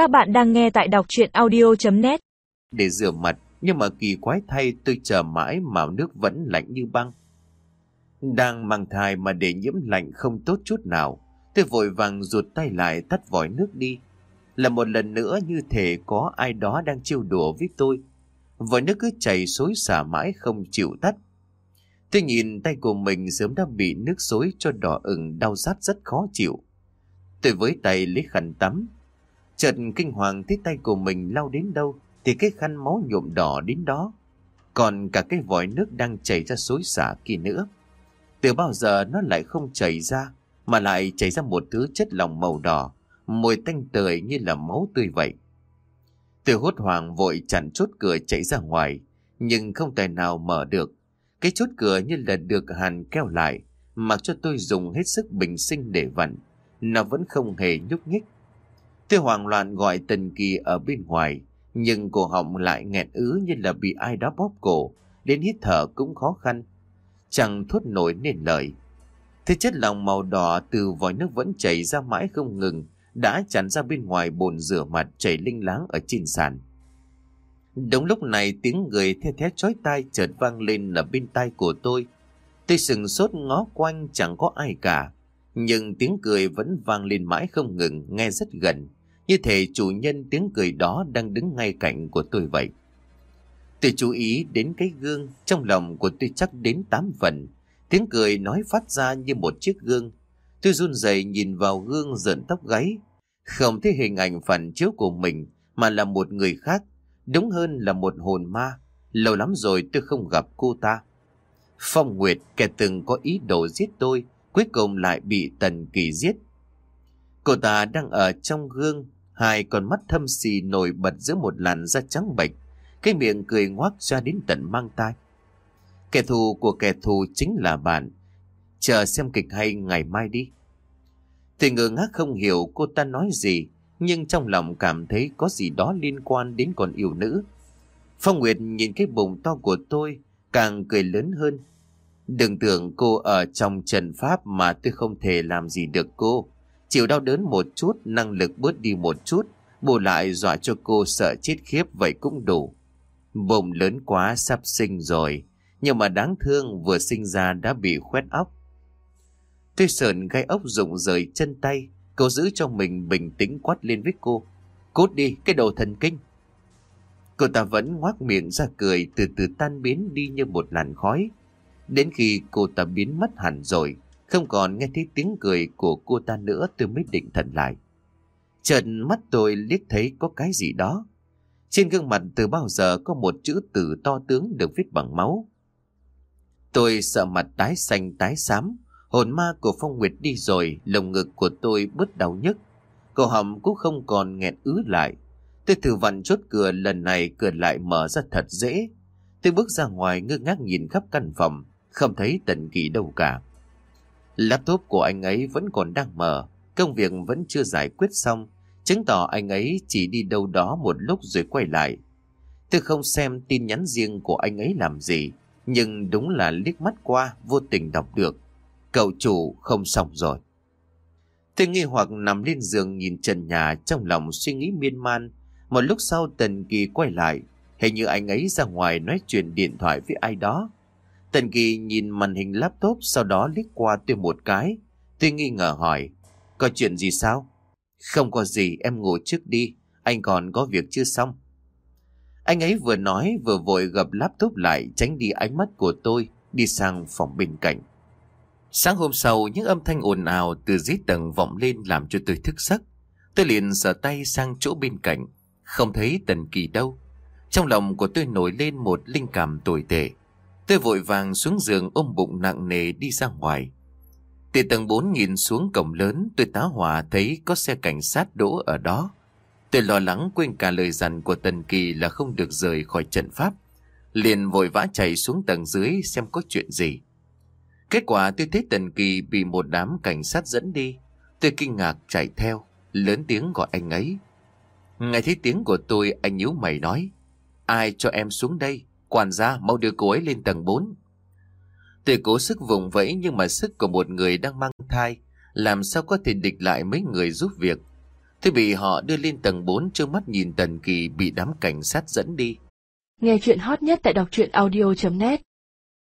Các bạn đang nghe tại đọc chuyện audio.net Để rửa mặt, nhưng mà kỳ quái thay tôi chờ mãi mà nước vẫn lạnh như băng. Đang mang thai mà để nhiễm lạnh không tốt chút nào. Tôi vội vàng rụt tay lại tắt vòi nước đi. Là một lần nữa như thể có ai đó đang trêu đùa với tôi. Vòi nước cứ chảy xối xả mãi không chịu tắt. Tôi nhìn tay của mình sớm đã bị nước xối cho đỏ ửng đau rát rất khó chịu. Tôi với tay lấy khăn tắm. Chợt kinh hoàng thấy tay của mình lau đến đâu thì cái khăn máu nhuộm đỏ đến đó. Còn cả cái vòi nước đang chảy ra xối xả kia nữa. Từ bao giờ nó lại không chảy ra mà lại chảy ra một thứ chất lỏng màu đỏ, mùi tanh tưởi như là máu tươi vậy. Tôi hốt hoảng vội chặn chốt cửa chạy ra ngoài, nhưng không tài nào mở được. Cái chốt cửa như là được hàn keo lại, mặc cho tôi dùng hết sức bình sinh để vặn. Nó vẫn không hề nhúc nhích. Tôi hoảng loạn gọi Tần Kỳ ở bên ngoài, nhưng cổ họng lại nghẹn ứ như là bị ai đó bóp cổ, đến hít thở cũng khó khăn. Chẳng thốt nổi nên lời. Thế chất lòng màu đỏ từ vòi nước vẫn chảy ra mãi không ngừng, đã tràn ra bên ngoài bồn rửa mặt chảy linh láng ở trên sàn. Đúng lúc này tiếng người the thét chói tai chợt vang lên ở bên tai của tôi. Tôi sừng sốt ngó quanh chẳng có ai cả. Nhưng tiếng cười vẫn vang lên mãi không ngừng, nghe rất gần. Như thể chủ nhân tiếng cười đó đang đứng ngay cạnh của tôi vậy. Tôi chú ý đến cái gương, trong lòng của tôi chắc đến tám phần. Tiếng cười nói phát ra như một chiếc gương. Tôi run rẩy nhìn vào gương giận tóc gáy. Không thấy hình ảnh phản chiếu của mình, mà là một người khác. Đúng hơn là một hồn ma. Lâu lắm rồi tôi không gặp cô ta. Phong Nguyệt, kẻ từng có ý đồ giết tôi, cuối cùng lại bị Tần Kỳ giết. Cô ta đang ở trong gương, hai con mắt thâm xì nổi bật giữa một làn da trắng bệch, cái miệng cười ngoác ra đến tận mang tai. Kẻ thù của kẻ thù chính là bạn. Chờ xem kịch hay ngày mai đi. Thì ngơ ngác không hiểu cô ta nói gì, nhưng trong lòng cảm thấy có gì đó liên quan đến con yêu nữ. Phong Nguyệt nhìn cái bụng to của tôi, càng cười lớn hơn. Đừng tưởng cô ở trong trần pháp mà tôi không thể làm gì được cô. Chịu đau đớn một chút, năng lực bớt đi một chút, bù lại dọa cho cô sợ chết khiếp vậy cũng đủ. Bụng lớn quá sắp sinh rồi, nhưng mà đáng thương vừa sinh ra đã bị khoét óc. Tuy sờn gai ốc rụng rời chân tay, cậu giữ cho mình bình tĩnh quát lên với cô. Cút đi, cái đầu thần kinh. Cô ta vẫn ngoác miệng ra cười từ từ tan biến đi như một làn khói. Đến khi cô ta biến mất hẳn rồi, không còn nghe thấy tiếng cười của cô ta nữa tôi mới định thần lại. Chợt mắt tôi liếc thấy có cái gì đó. Trên gương mặt từ bao giờ có một chữ tử to tướng được viết bằng máu. Tôi sợ mặt tái xanh tái xám, hồn ma của Phong Nguyệt đi rồi, lồng ngực của tôi bớt đau nhức. Cổ họng cũng không còn nghẹn ứ lại. Tôi thử vặn chốt cửa lần này cửa lại mở ra thật dễ. Tôi bước ra ngoài ngơ ngác nhìn khắp căn phòng, không thấy tần kỳ đâu cả. Laptop của anh ấy vẫn còn đang mở, công việc vẫn chưa giải quyết xong, chứng tỏ anh ấy chỉ đi đâu đó một lúc rồi quay lại. Tôi không xem tin nhắn riêng của anh ấy làm gì, nhưng đúng là liếc mắt qua vô tình đọc được. Cậu chủ không xong rồi. Tôi nghi hoặc nằm lên giường nhìn trần nhà trong lòng suy nghĩ miên man. Một lúc sau Tần Kỳ quay lại, hình như anh ấy ra ngoài nói chuyện điện thoại với ai đó. Tần Kỳ nhìn màn hình laptop sau đó liếc qua tôi một cái. Tôi nghi ngờ hỏi, có chuyện gì sao? Không có gì, em ngủ trước đi, anh còn có việc chưa xong. Anh ấy vừa nói vừa vội gập laptop lại tránh đi ánh mắt của tôi, đi sang phòng bên cạnh. Sáng hôm sau, những âm thanh ồn ào từ dưới tầng vọng lên làm cho tôi thức giấc. Tôi liền sờ tay sang chỗ bên cạnh, không thấy Tần Kỳ đâu. Trong lòng của tôi nổi lên một linh cảm tồi tệ. Tôi vội vàng xuống giường ôm bụng nặng nề đi ra ngoài. Từ tầng 4 nhìn xuống cổng lớn, tôi tá hỏa thấy có xe cảnh sát đỗ ở đó. Tôi lo lắng quên cả lời dặn của Tần Kỳ là không được rời khỏi trận pháp. Liền vội vã chạy xuống tầng dưới xem có chuyện gì. Kết quả tôi thấy Tần Kỳ bị một đám cảnh sát dẫn đi. Tôi kinh ngạc chạy theo, lớn tiếng gọi anh ấy. Nghe thấy tiếng của tôi, anh nhíu mày nói. Ai cho em xuống đây? Quản gia mau đưa cô ấy lên tầng 4. Tôi cố sức vùng vẫy nhưng mà sức của một người đang mang thai, làm sao có thể địch lại mấy người giúp việc. Tôi bị họ đưa lên tầng 4 trước mắt nhìn Tần Kỳ bị đám cảnh sát dẫn đi. Nghe chuyện hot nhất tại đọc truyện audio.net